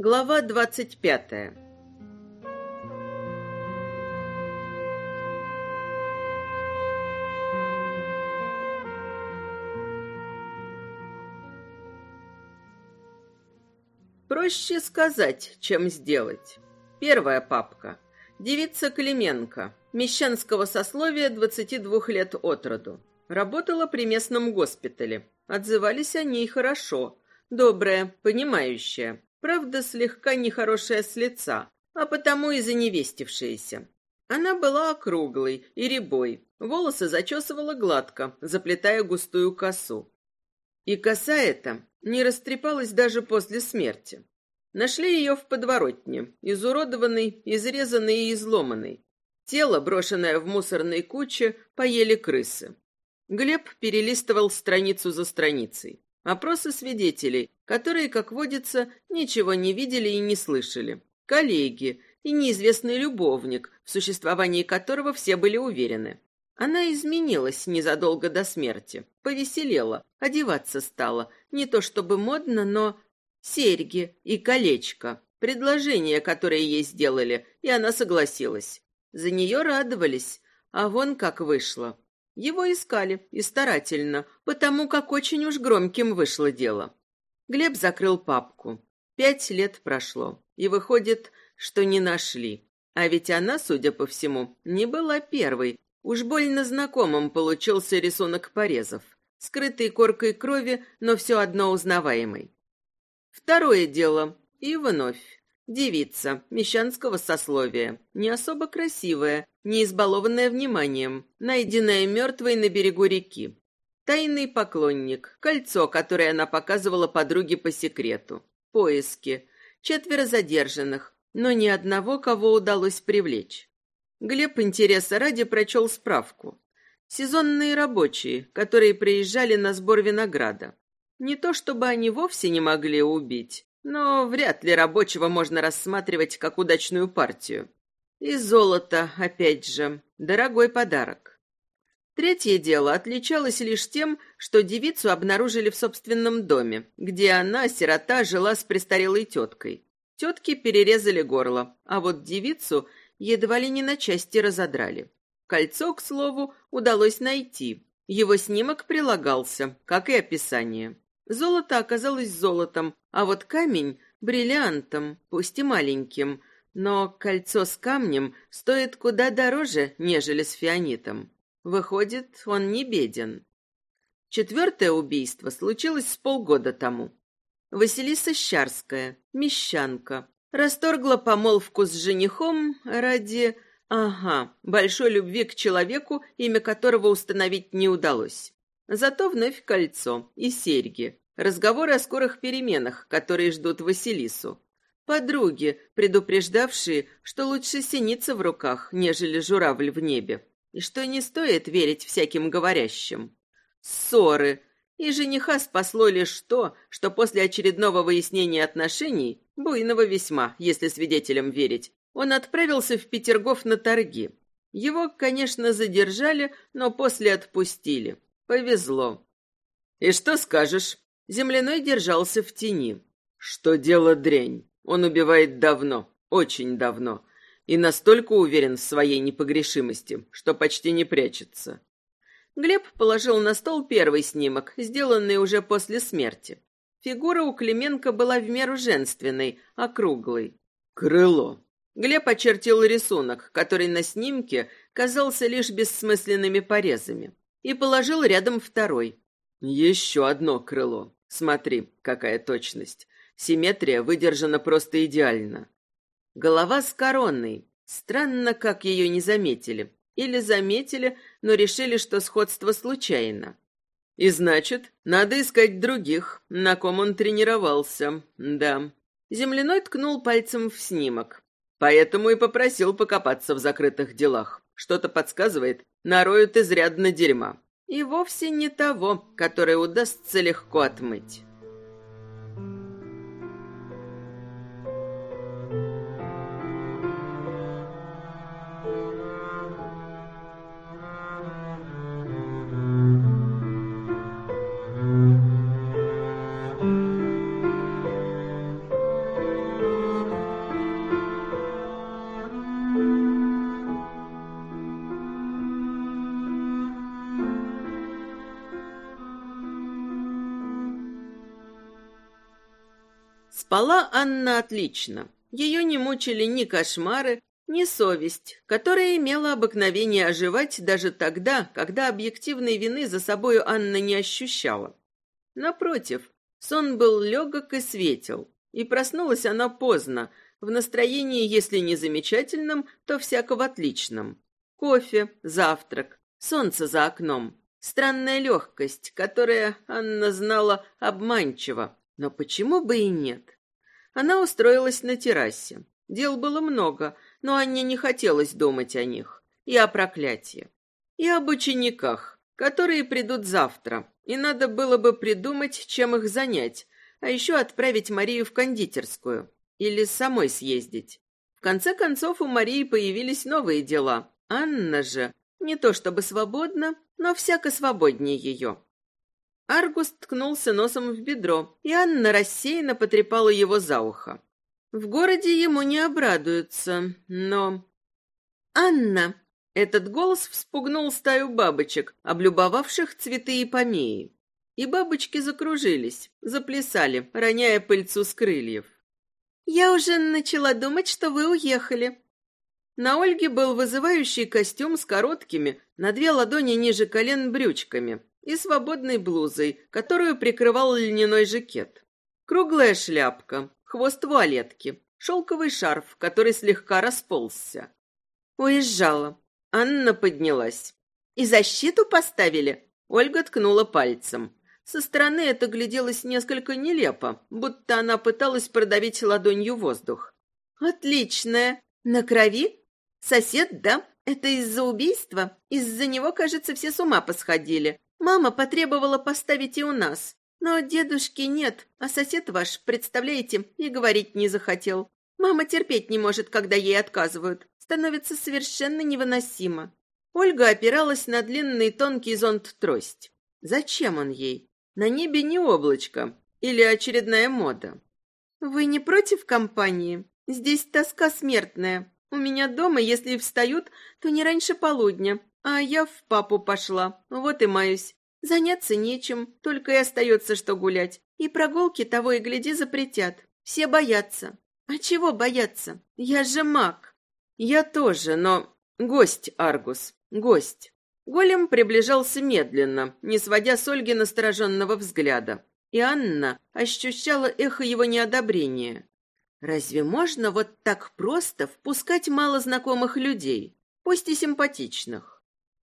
Глава двадцать пятая. Проще сказать, чем сделать. Первая папка. Девица Клименко, мещанского сословия 22 лет от роду. Работала при местном госпитале. Отзывались о ней хорошо. Добрая, понимающая. Правда, слегка нехорошая с лица, а потому и заневестившаяся. Она была округлой и рябой. Волосы зачесывала гладко, заплетая густую косу. И коса эта не растрепалась даже после смерти. Нашли ее в подворотне, изуродованной, изрезанной и изломанной. Тело, брошенное в мусорной куче, поели крысы. Глеб перелистывал страницу за страницей. Опросы свидетелей, которые, как водится, ничего не видели и не слышали. Коллеги и неизвестный любовник, в существовании которого все были уверены. Она изменилась незадолго до смерти, повеселела, одеваться стала, не то чтобы модно, но серьги и колечко, предложение, которое ей сделали, и она согласилась. За нее радовались, а вон как вышло. Его искали, и старательно, потому как очень уж громким вышло дело. Глеб закрыл папку. Пять лет прошло, и выходит, что не нашли. А ведь она, судя по всему, не была первой. Уж больно знакомым получился рисунок порезов. Скрытый коркой крови, но все одно узнаваемый. Второе дело. И вновь. Девица, мещанского сословия, не особо красивая, не избалованная вниманием, найденная мертвой на берегу реки. Тайный поклонник, кольцо, которое она показывала подруге по секрету. Поиски. Четверо задержанных, но ни одного, кого удалось привлечь. Глеб интереса ради прочел справку. Сезонные рабочие, которые приезжали на сбор винограда. Не то чтобы они вовсе не могли убить, но вряд ли рабочего можно рассматривать как удачную партию. И золото, опять же, дорогой подарок. Третье дело отличалось лишь тем, что девицу обнаружили в собственном доме, где она, сирота, жила с престарелой теткой. Тетки перерезали горло, а вот девицу едва ли не на части разодрали. Кольцо, к слову, удалось найти. Его снимок прилагался, как и описание. Золото оказалось золотом, а вот камень — бриллиантом, пусть и маленьким, но кольцо с камнем стоит куда дороже, нежели с фианитом. Выходит, он не беден. Четвертое убийство случилось с полгода тому. Василиса Щарская, мещанка, расторгла помолвку с женихом ради... Ага, большой любви к человеку, имя которого установить не удалось. Зато вновь кольцо и серьги. Разговоры о скорых переменах, которые ждут Василису. Подруги, предупреждавшие, что лучше синица в руках, нежели журавль в небе. И что не стоит верить всяким говорящим. Ссоры. И жениха спасло лишь то, что после очередного выяснения отношений, буйного весьма, если свидетелям верить, он отправился в Петергоф на торги. Его, конечно, задержали, но после отпустили. Повезло. «И что скажешь?» Земляной держался в тени. «Что дело дрянь? Он убивает давно, очень давно, и настолько уверен в своей непогрешимости, что почти не прячется». Глеб положил на стол первый снимок, сделанный уже после смерти. Фигура у Клименко была в меру женственной, округлой. «Крыло», Глеб очертил рисунок, который на снимке казался лишь бессмысленными порезами и положил рядом второй. Еще одно крыло. Смотри, какая точность. Симметрия выдержана просто идеально. Голова с короной. Странно, как ее не заметили. Или заметили, но решили, что сходство случайно. И значит, надо искать других, на ком он тренировался. Да. Земляной ткнул пальцем в снимок. Поэтому и попросил покопаться в закрытых делах. Что-то подсказывает, нароют изрядно дерьма. И вовсе не того, которое удастся легко отмыть. Спала Анна отлично. Ее не мучили ни кошмары, ни совесть, которая имела обыкновение оживать даже тогда, когда объективной вины за собою Анна не ощущала. Напротив, сон был легок и светел, и проснулась она поздно, в настроении, если не замечательном, то всяко в отличном. Кофе, завтрак, солнце за окном, странная легкость, которая, Анна знала, обманчива, но почему бы и нет? Она устроилась на террасе. Дел было много, но Анне не хотелось думать о них. И о проклятии. И об учениках, которые придут завтра. И надо было бы придумать, чем их занять, а еще отправить Марию в кондитерскую. Или самой съездить. В конце концов, у Марии появились новые дела. Анна же не то чтобы свободна, но всяко свободнее ее. Аргус ткнулся носом в бедро, и Анна рассеянно потрепала его за ухо. В городе ему не обрадуются, но... «Анна!» Этот голос вспугнул стаю бабочек, облюбовавших цветы и помеи. И бабочки закружились, заплясали, роняя пыльцу с крыльев. «Я уже начала думать, что вы уехали». На Ольге был вызывающий костюм с короткими, на две ладони ниже колен брючками, и свободной блузой, которую прикрывал льняной жакет. Круглая шляпка, хвост вуалетки, шелковый шарф, который слегка расползся. Уезжала. Анна поднялась. «И защиту поставили?» Ольга ткнула пальцем. Со стороны это гляделось несколько нелепо, будто она пыталась продавить ладонью воздух. «Отличная! На крови? Сосед, да? Это из-за убийства? Из-за него, кажется, все с ума посходили. Мама потребовала поставить и у нас. Но дедушки нет, а сосед ваш, представляете, и говорить не захотел. Мама терпеть не может, когда ей отказывают. Становится совершенно невыносимо. Ольга опиралась на длинный тонкий зонт-трость. Зачем он ей? На небе не облачко. Или очередная мода. Вы не против компании? Здесь тоска смертная. У меня дома, если и встают, то не раньше полудня, а я в папу пошла, вот и маюсь. Заняться нечем, только и остается, что гулять. И прогулки того и гляди запретят. Все боятся. А чего бояться? Я же маг. Я тоже, но... Гость, Аргус, гость. Голем приближался медленно, не сводя с Ольги настороженного взгляда. И Анна ощущала эхо его неодобрения. Разве можно вот так просто впускать малознакомых людей, пусть и симпатичных?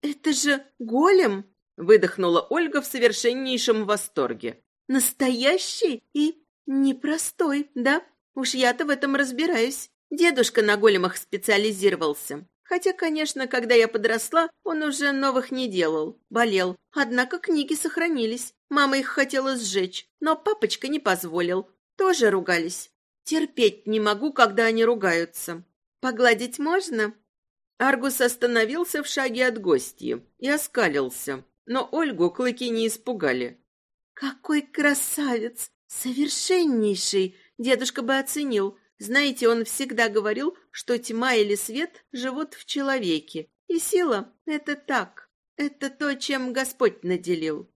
«Это же голем!» — выдохнула Ольга в совершеннейшем восторге. «Настоящий и непростой, да? Уж я-то в этом разбираюсь. Дедушка на големах специализировался. Хотя, конечно, когда я подросла, он уже новых не делал, болел. Однако книги сохранились. Мама их хотела сжечь, но папочка не позволил. Тоже ругались. Терпеть не могу, когда они ругаются. Погладить можно?» Аргус остановился в шаге от гостьи и оскалился, но Ольгу клыки не испугали. «Какой красавец! Совершеннейший! Дедушка бы оценил. Знаете, он всегда говорил, что тьма или свет живут в человеке, и сила — это так, это то, чем Господь наделил».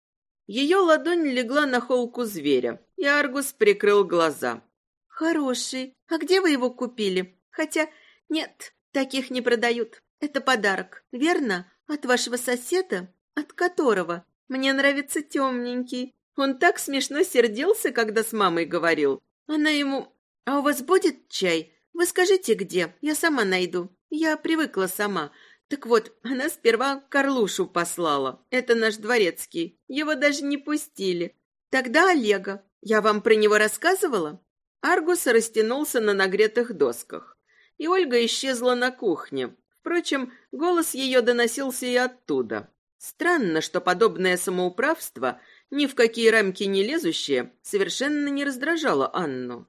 Ее ладонь легла на холку зверя, и Аргус прикрыл глаза. «Хороший. А где вы его купили? Хотя, нет, Таких не продают. Это подарок, верно? От вашего соседа? От которого? Мне нравится темненький. Он так смешно сердился, когда с мамой говорил. Она ему... А у вас будет чай? Вы скажите, где? Я сама найду. Я привыкла сама. Так вот, она сперва Карлушу послала. Это наш дворецкий. Его даже не пустили. Тогда Олега. Я вам про него рассказывала? Аргус растянулся на нагретых досках и Ольга исчезла на кухне. Впрочем, голос ее доносился и оттуда. Странно, что подобное самоуправство, ни в какие рамки не лезущее, совершенно не раздражало Анну.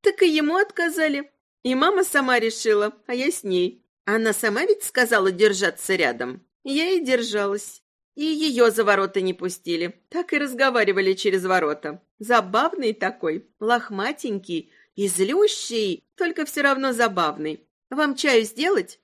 Так и ему отказали. И мама сама решила, а я с ней. Она сама ведь сказала держаться рядом. Я и держалась. И ее за ворота не пустили. Так и разговаривали через ворота. Забавный такой, лохматенький, и злющий, только все равно забавный. Вам чаю сделать?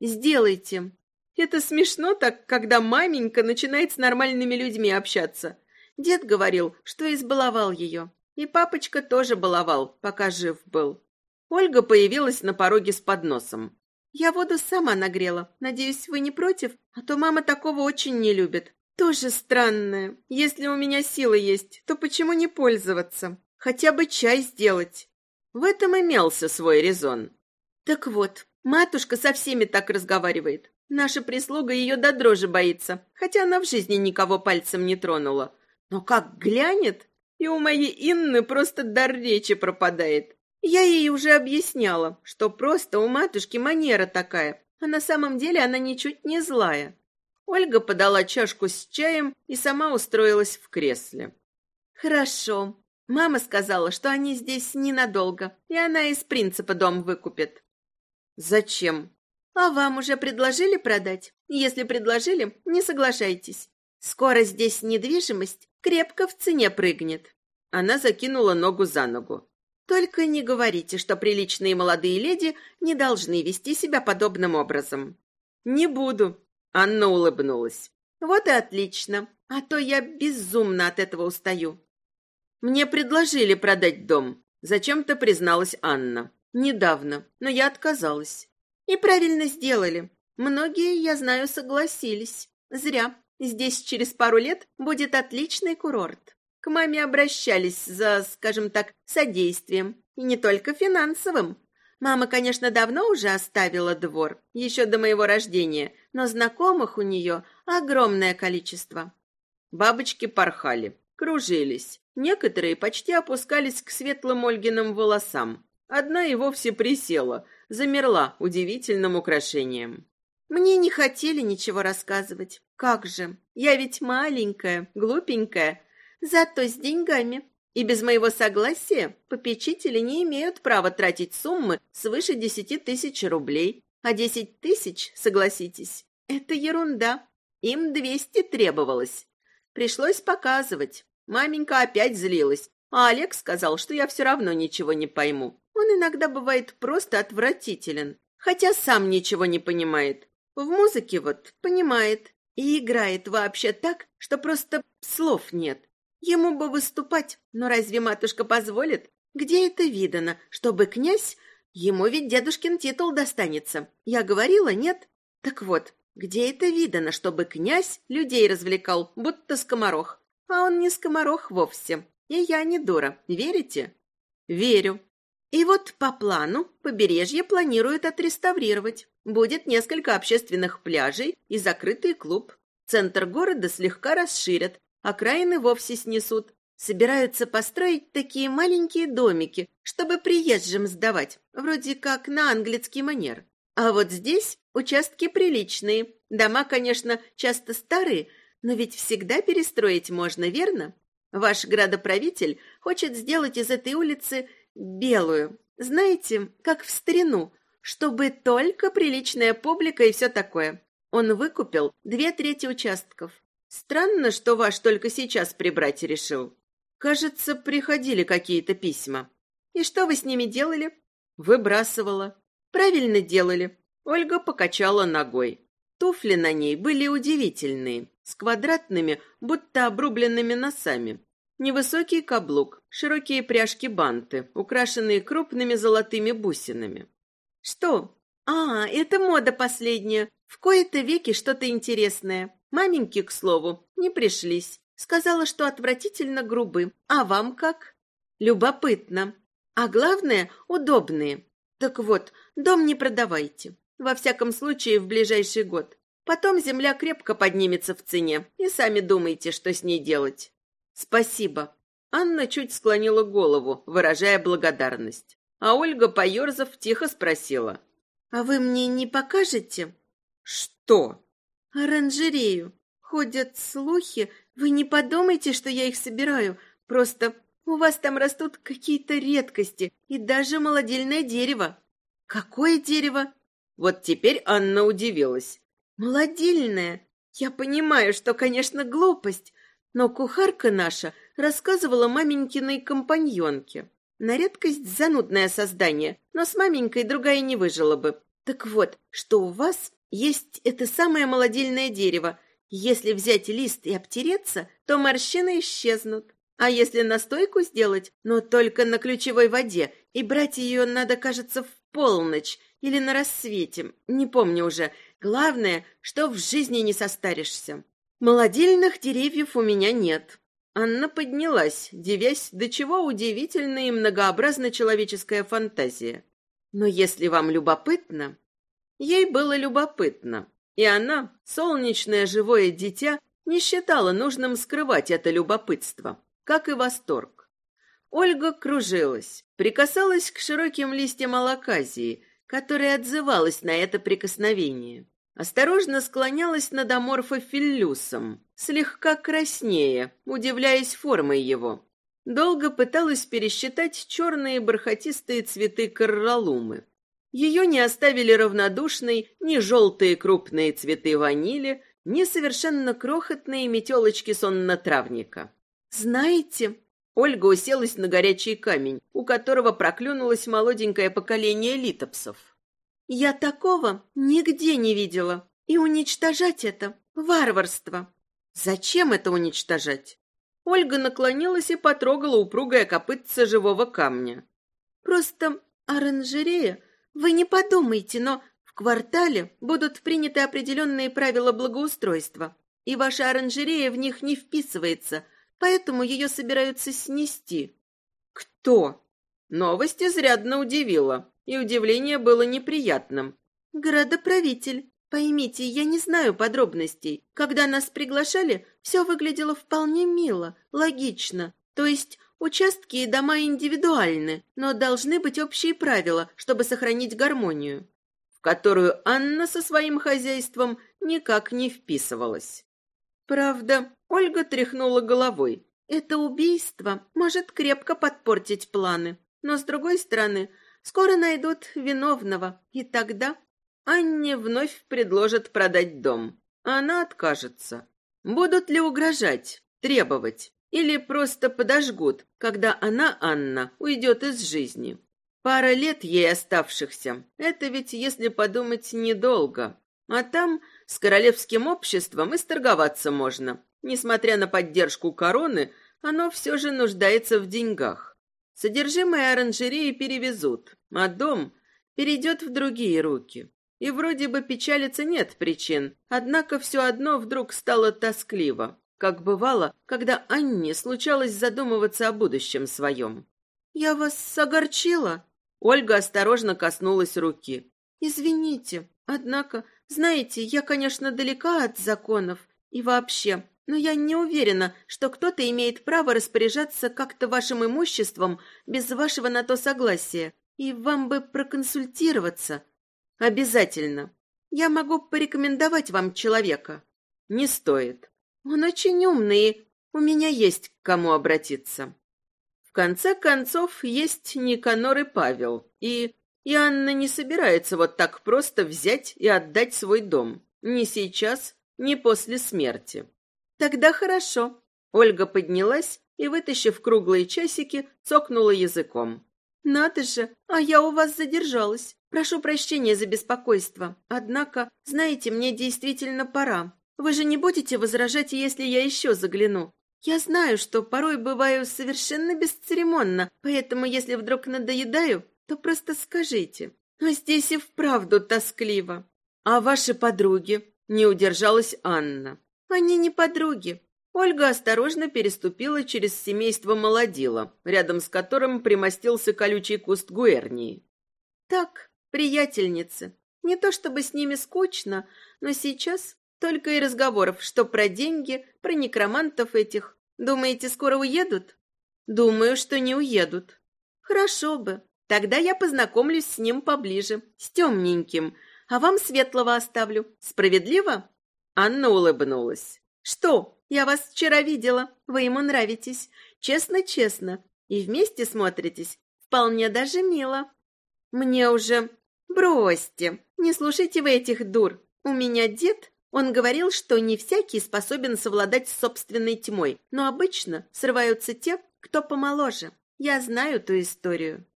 Сделайте. Это смешно так, когда маменька начинает с нормальными людьми общаться. Дед говорил, что избаловал ее. И папочка тоже баловал, пока жив был. Ольга появилась на пороге с подносом. «Я воду сама нагрела. Надеюсь, вы не против? А то мама такого очень не любит. Тоже странное. Если у меня сила есть, то почему не пользоваться? Хотя бы чай сделать». В этом имелся свой резон. «Так вот, матушка со всеми так разговаривает. Наша прислуга ее до дрожи боится, хотя она в жизни никого пальцем не тронула. Но как глянет, и у моей Инны просто дар речи пропадает. Я ей уже объясняла, что просто у матушки манера такая, а на самом деле она ничуть не злая. Ольга подала чашку с чаем и сама устроилась в кресле. «Хорошо. Мама сказала, что они здесь ненадолго, и она из принципа дом выкупит». «Зачем?» «А вам уже предложили продать? Если предложили, не соглашайтесь. Скоро здесь недвижимость крепко в цене прыгнет». Она закинула ногу за ногу. Только не говорите, что приличные молодые леди не должны вести себя подобным образом. Не буду. Анна улыбнулась. Вот и отлично. А то я безумно от этого устаю. Мне предложили продать дом. Зачем-то призналась Анна. Недавно, но я отказалась. И правильно сделали. Многие, я знаю, согласились. Зря. Здесь через пару лет будет отличный курорт. К маме обращались за, скажем так, содействием, и не только финансовым. Мама, конечно, давно уже оставила двор, еще до моего рождения, но знакомых у нее огромное количество. Бабочки порхали, кружились. Некоторые почти опускались к светлым Ольгиным волосам. Одна и вовсе присела, замерла удивительным украшением. Мне не хотели ничего рассказывать. Как же? Я ведь маленькая, глупенькая, Зато с деньгами. И без моего согласия попечители не имеют права тратить суммы свыше десяти тысяч рублей. А десять тысяч, согласитесь, это ерунда. Им двести требовалось. Пришлось показывать. Маменька опять злилась, а Олег сказал, что я все равно ничего не пойму. Он иногда бывает просто отвратителен, хотя сам ничего не понимает. В музыке вот понимает и играет вообще так, что просто слов нет. Ему бы выступать, но разве матушка позволит? Где это видано, чтобы князь... Ему ведь дедушкин титул достанется. Я говорила, нет? Так вот, где это видано, чтобы князь людей развлекал, будто скоморох? А он не скоморох вовсе. И я не дура. Верите? Верю. И вот по плану побережье планируют отреставрировать. Будет несколько общественных пляжей и закрытый клуб. Центр города слегка расширят, окраины вовсе снесут. Собираются построить такие маленькие домики, чтобы приезжим сдавать, вроде как на английский манер. А вот здесь участки приличные. Дома, конечно, часто старые, но ведь всегда перестроить можно, верно? Ваш градоправитель хочет сделать из этой улицы белую. Знаете, как в старину, чтобы только приличная публика и все такое. Он выкупил две трети участков. Странно, что ваш только сейчас прибрать решил. Кажется, приходили какие-то письма. И что вы с ними делали? Выбрасывала. Правильно делали. Ольга покачала ногой. Туфли на ней были удивительные, с квадратными, будто обрубленными носами. Невысокий каблук, широкие пряжки-банты, украшенные крупными золотыми бусинами. Что? А, это мода последняя. В кои-то веки что-то интересное. Маменьки, к слову, не пришлись. Сказала, что отвратительно грубы. А вам как? Любопытно. А главное, удобные. Так вот, дом не продавайте. Во всяком случае, в ближайший год. Потом земля крепко поднимется в цене, и сами думайте, что с ней делать. Спасибо. Анна чуть склонила голову, выражая благодарность. А Ольга, поерзав, тихо спросила. «А вы мне не покажете?» «Что?» Оранжерею. Ходят слухи. Вы не подумайте, что я их собираю. Просто у вас там растут какие-то редкости и даже молодильное дерево. Какое дерево? Вот теперь Анна удивилась. Молодильное. Я понимаю, что, конечно, глупость, но кухарка наша рассказывала маменькиной компаньонке. На редкость занудное создание, но с маменькой другая не выжила бы. Так вот, что у вас есть это самое молодильное дерево. Если взять лист и обтереться, то морщины исчезнут. А если настойку сделать, но только на ключевой воде, и брать ее надо, кажется, в полночь или на рассвете, не помню уже. Главное, что в жизни не состаришься. Молодильных деревьев у меня нет. Анна поднялась, девясь, до чего удивительна и многообразна человеческая фантазия. Но если вам любопытно... Ей было любопытно, и она, солнечное живое дитя, не считала нужным скрывать это любопытство, как и восторг. Ольга кружилась, прикасалась к широким листьям алаказии, которая отзывалась на это прикосновение. Осторожно склонялась над аморфофиллюсом, слегка краснее, удивляясь формой его. Долго пыталась пересчитать черные бархатистые цветы корралумы. Ее не оставили равнодушной ни желтые крупные цветы ванили, ни совершенно крохотные метелочки соннотравника. «Знаете...» Ольга уселась на горячий камень, у которого проклюнулось молоденькое поколение литопсов. «Я такого нигде не видела, и уничтожать это — варварство. Зачем это уничтожать?» Ольга наклонилась и потрогала упругое копытце живого камня. «Просто оранжерея, вы не подумайте, но в квартале будут приняты определенные правила благоустройства, и ваша оранжерея в них не вписывается, поэтому ее собираются снести». «Кто?» Новость изрядно удивила, и удивление было неприятным. «Градоправитель. Поймите, я не знаю подробностей. Когда нас приглашали, все выглядело вполне мило, логично. То есть участки и дома индивидуальны, но должны быть общие правила, чтобы сохранить гармонию, в которую Анна со своим хозяйством никак не вписывалась. Правда, Ольга тряхнула головой. Это убийство может крепко подпортить планы. Но, с другой стороны, скоро найдут виновного, и тогда Анне вновь предложат продать дом. Она откажется. Будут ли угрожать, требовать или просто подожгут, когда она, Анна, уйдет из жизни? Пара лет ей оставшихся. Это ведь, если подумать, недолго. А там с королевским обществом и сторговаться можно. Несмотря на поддержку короны, оно все же нуждается в деньгах. Содержимое оранжереи перевезут, а дом перейдет в другие руки. И вроде бы печалиться нет причин, однако все одно вдруг стало тоскливо, как бывало, когда Анне случалось задумываться о будущем своем. «Я вас огорчила?» Ольга осторожно коснулась руки. «Извините, однако, знаете, я, конечно, далека от законов и вообще, но я не уверена, что кто-то имеет право распоряжаться как-то вашим имуществом без вашего на то согласия, и вам бы проконсультироваться, Обязательно. Я могу порекомендовать вам человека. Не стоит. Он очень умный, у меня есть к кому обратиться. В конце концов, есть Никанор и Павел, и... И Анна не собирается вот так просто взять и отдать свой дом. Ни сейчас, ни после смерти. Тогда хорошо. Ольга поднялась и, вытащив круглые часики, цокнула языком. Надо же, а я у вас задержалась. Прошу прощения за беспокойство. Однако, знаете, мне действительно пора. Вы же не будете возражать, если я еще загляну? Я знаю, что порой бываю совершенно бесцеремонно, поэтому если вдруг надоедаю, то просто скажите. А здесь и вправду тоскливо. А ваши подруги? Не удержалась Анна. Они не подруги. Ольга осторожно переступила через семейство молодила, рядом с которым примостился колючий куст гуэрнии. Так, приятельницы. Не то чтобы с ними скучно, но сейчас только и разговоров, что про деньги, про некромантов этих. Думаете, скоро уедут? Думаю, что не уедут. Хорошо бы. Тогда я познакомлюсь с ним поближе, с темненьким, а вам светлого оставлю. Справедливо? Анна улыбнулась. Что, я вас вчера видела, вы ему нравитесь. Честно-честно. И вместе смотритесь. Вполне даже мило. Мне уже «Бросьте, не слушайте вы этих дур. У меня дед, он говорил, что не всякий способен совладать с собственной тьмой, но обычно срываются те, кто помоложе. Я знаю ту историю».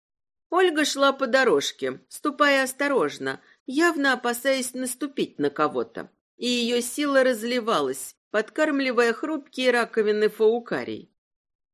Ольга шла по дорожке, ступая осторожно, явно опасаясь наступить на кого-то. И ее сила разливалась, подкармливая хрупкие раковины фаукарий.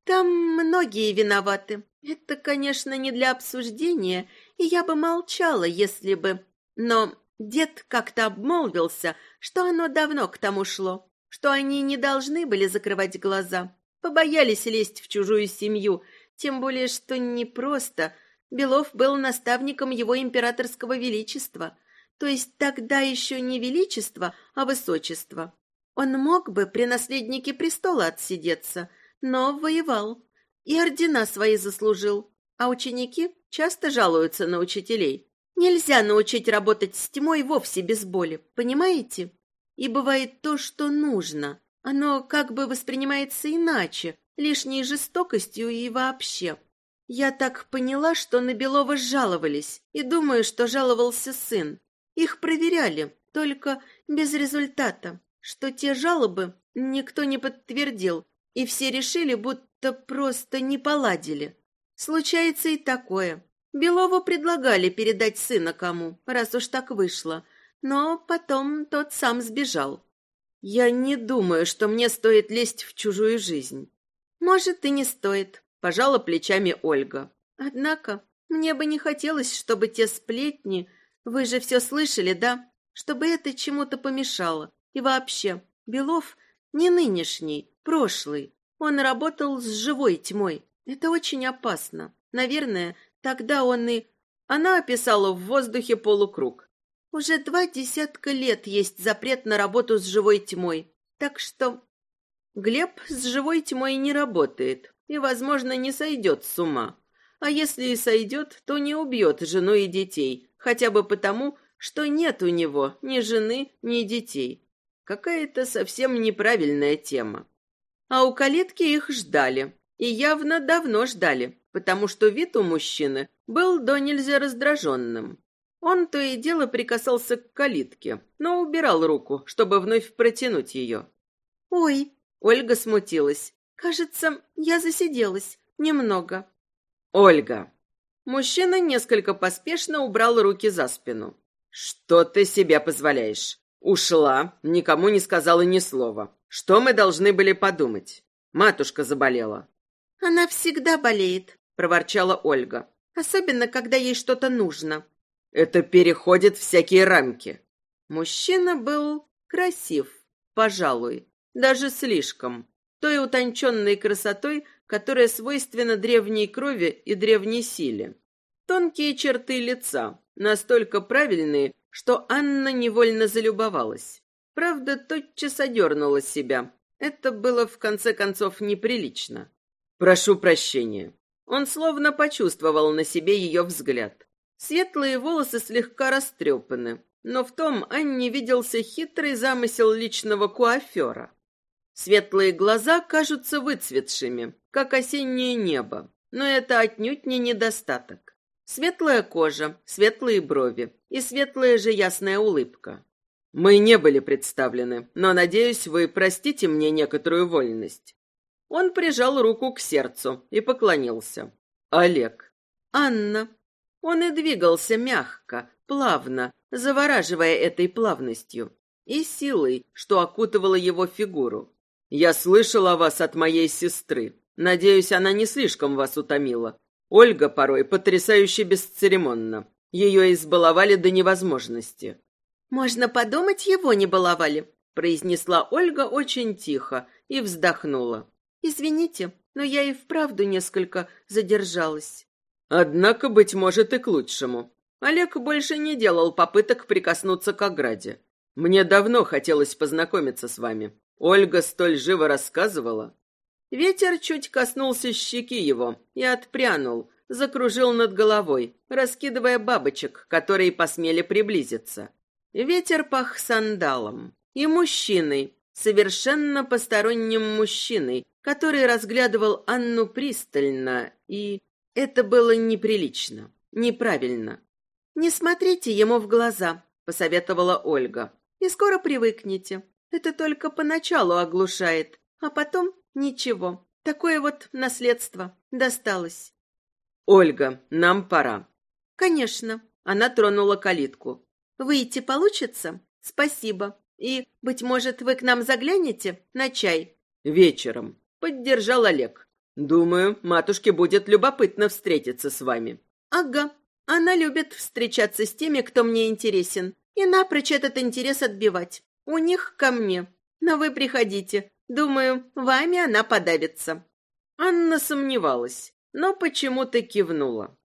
Там многие виноваты. Это, конечно, не для обсуждения, и я бы молчала, если бы... Но дед как-то обмолвился, что оно давно к тому шло, что они не должны были закрывать глаза, побоялись лезть в чужую семью, тем более, что не просто. Белов был наставником его императорского величества, то есть тогда еще не величество, а высочество. Он мог бы при наследнике престола отсидеться, но воевал и ордена свои заслужил, а ученики часто жалуются на учителей. Нельзя научить работать с тьмой вовсе без боли, понимаете? И бывает то, что нужно. Оно как бы воспринимается иначе, лишней жестокостью и вообще. Я так поняла, что на Белова жаловались, и думаю, что жаловался сын. Их проверяли, только без результата, что те жалобы никто не подтвердил, и все решили, будто просто не поладили. Случается и такое. Белову предлагали передать сына кому, раз уж так вышло, но потом тот сам сбежал. Я не думаю, что мне стоит лезть в чужую жизнь. Может, и не стоит, пожала плечами Ольга. Однако, мне бы не хотелось, чтобы те сплетни, вы же все слышали, да? Чтобы это чему-то помешало. И вообще, Белов не нынешний, прошлый. Он работал с живой тьмой. Это очень опасно. Наверное, тогда он и... Она описала в воздухе полукруг. Уже два десятка лет есть запрет на работу с живой тьмой. Так что Глеб с живой тьмой не работает и, возможно, не сойдет с ума. А если и сойдет, то не убьет жену и детей, хотя бы потому, что нет у него ни жены, ни детей. Какая-то совсем неправильная тема. А у калитки их ждали. И явно давно ждали, потому что вид у мужчины был до нельзя раздраженным. Он то и дело прикасался к калитке, но убирал руку, чтобы вновь протянуть ее. «Ой!» — Ольга смутилась. «Кажется, я засиделась. Немного». «Ольга!» Мужчина несколько поспешно убрал руки за спину. «Что ты себе позволяешь? Ушла, никому не сказала ни слова. Что мы должны были подумать? Матушка заболела». «Она всегда болеет», — проворчала Ольга. «Особенно, когда ей что-то нужно». Это переходит всякие рамки. Мужчина был красив, пожалуй, даже слишком. Той утонченной красотой, которая свойственна древней крови и древней силе. Тонкие черты лица, настолько правильные, что Анна невольно залюбовалась. Правда, тотчас одернула себя. Это было, в конце концов, неприлично. «Прошу прощения». Он словно почувствовал на себе ее взгляд. Светлые волосы слегка растрепаны, но в том Анне виделся хитрый замысел личного куафера. Светлые глаза кажутся выцветшими, как осеннее небо, но это отнюдь не недостаток. Светлая кожа, светлые брови и светлая же ясная улыбка. Мы не были представлены, но, надеюсь, вы простите мне некоторую вольность. Он прижал руку к сердцу и поклонился. Олег. Анна. Он и двигался мягко, плавно, завораживая этой плавностью и силой, что окутывала его фигуру. «Я слышал о вас от моей сестры. Надеюсь, она не слишком вас утомила. Ольга порой потрясающе бесцеремонна. Ее избаловали до невозможности». «Можно подумать, его не баловали», — произнесла Ольга очень тихо и вздохнула. «Извините, но я и вправду несколько задержалась». Однако, быть может, и к лучшему. Олег больше не делал попыток прикоснуться к ограде. Мне давно хотелось познакомиться с вами. Ольга столь живо рассказывала. Ветер чуть коснулся щеки его и отпрянул, закружил над головой, раскидывая бабочек, которые посмели приблизиться. Ветер пах сандалом и мужчиной, совершенно посторонним мужчиной, который разглядывал Анну пристально и это было неприлично, неправильно. «Не смотрите ему в глаза», — посоветовала Ольга. «И скоро привыкнете. Это только поначалу оглушает, а потом ничего. Такое вот наследство досталось». «Ольга, нам пора». «Конечно». Она тронула калитку. «Выйти получится? Спасибо. И, быть может, вы к нам заглянете на чай?» «Вечером», — поддержал Олег. Думаю, матушке будет любопытно встретиться с вами. Ага, она любит встречаться с теми, кто мне интересен, и напрочь этот интерес отбивать. У них ко мне. Но вы приходите. Думаю, вами она подавится. Анна сомневалась, но почему-то кивнула.